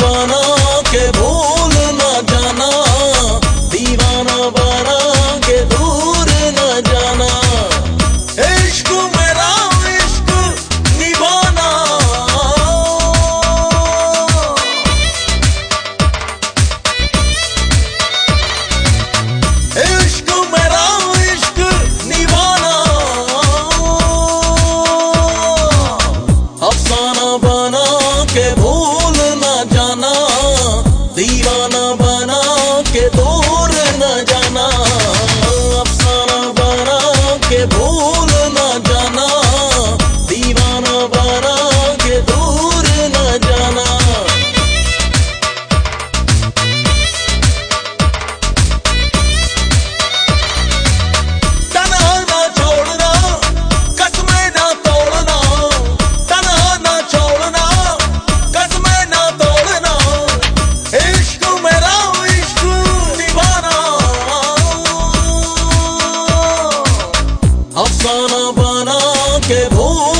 bana 오